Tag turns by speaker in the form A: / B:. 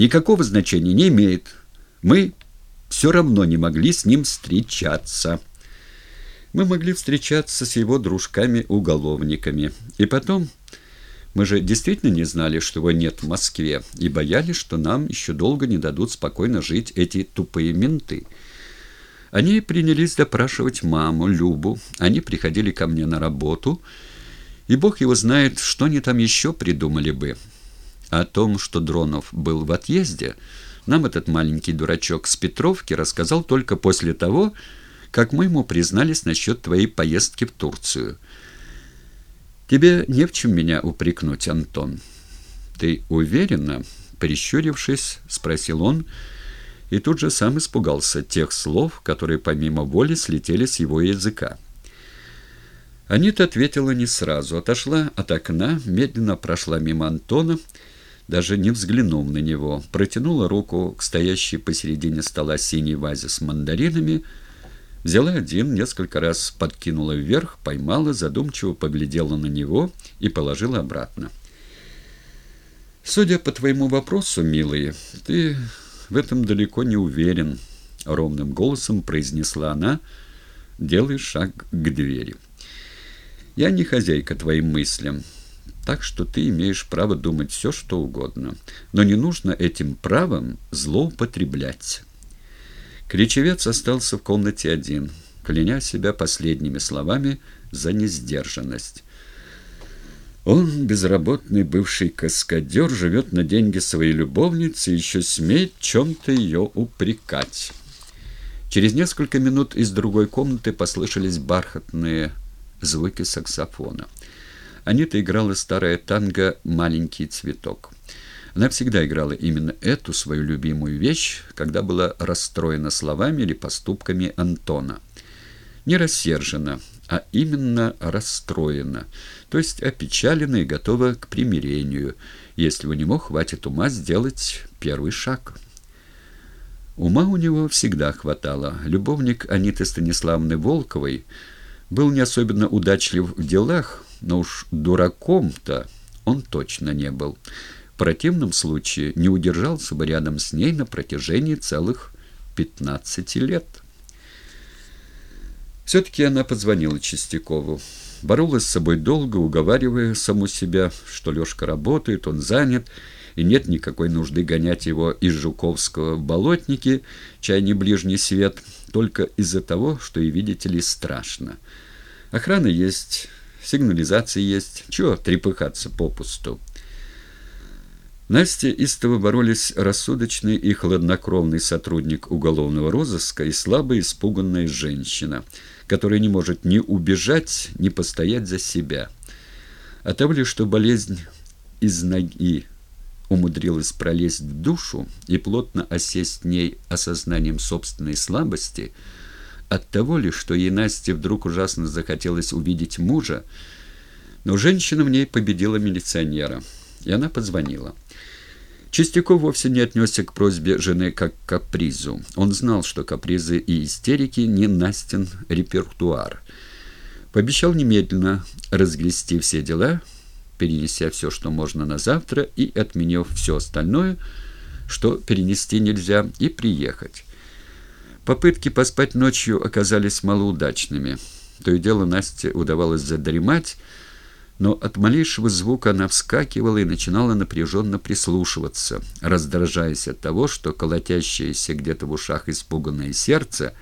A: никакого значения не имеет. Мы все равно не могли с ним встречаться. Мы могли встречаться с его дружками-уголовниками. И потом, мы же действительно не знали, что его нет в Москве, и боялись, что нам еще долго не дадут спокойно жить эти тупые менты. Они принялись допрашивать маму, Любу. Они приходили ко мне на работу, и бог его знает, что они там еще придумали бы. О том, что Дронов был в отъезде, нам этот маленький дурачок с Петровки рассказал только после того, как мы ему признались насчет твоей поездки в Турцию. Тебе не в чем меня упрекнуть, Антон. Ты уверена? Прищурившись, спросил он, и тут же сам испугался тех слов, которые помимо воли слетели с его языка. Анита ответила не сразу, отошла от окна, медленно прошла мимо Антона, даже не взглянув на него, протянула руку к стоящей посередине стола синей вазе с мандаринами, Взяла один, несколько раз подкинула вверх, поймала, задумчиво поглядела на него и положила обратно. «Судя по твоему вопросу, милый, ты в этом далеко не уверен», — ровным голосом произнесла она, делая шаг к двери. «Я не хозяйка твоим мыслям, так что ты имеешь право думать все, что угодно, но не нужно этим правом злоупотреблять». Кричевец остался в комнате один, кляня себя последними словами за несдержанность. Он, безработный бывший каскадер, живет на деньги своей любовницы и еще смеет чем-то ее упрекать. Через несколько минут из другой комнаты послышались бархатные звуки саксофона. Анита играла старое танго «Маленький цветок». Она всегда играла именно эту свою любимую вещь, когда была расстроена словами или поступками Антона. Не рассержена, а именно расстроена, то есть опечалена и готова к примирению, если у него хватит ума сделать первый шаг. Ума у него всегда хватало. Любовник Аниты Станиславны Волковой был не особенно удачлив в делах, но уж дураком-то он точно не был противном случае не удержался бы рядом с ней на протяжении целых 15 лет. Все-таки она позвонила Чистякову. Боролась с собой долго, уговаривая саму себя, что Лешка работает, он занят, и нет никакой нужды гонять его из Жуковского в болотники, чай не ближний свет, только из-за того, что и, видите ли, страшно. Охрана есть, сигнализация есть, чего трепыхаться попусту. Настя истово боролись рассудочный и хладнокровный сотрудник уголовного розыска и слабо испуганная женщина, которая не может ни убежать, ни постоять за себя. А того ли, что болезнь из ноги умудрилась пролезть в душу и плотно осесть в ней осознанием собственной слабости, от того ли, что ей Насте вдруг ужасно захотелось увидеть мужа, но женщина в ней победила милиционера, и она позвонила. Чистяков вовсе не отнесся к просьбе жены как к капризу. Он знал, что капризы и истерики не Настин репертуар. Пообещал немедленно разгрести все дела, перенеся все, что можно на завтра, и отменив все остальное, что перенести нельзя, и приехать. Попытки поспать ночью оказались малоудачными. То и дело Насте удавалось задремать, но от малейшего звука она вскакивала и начинала напряженно прислушиваться, раздражаясь от того, что колотящееся где-то в ушах испуганное сердце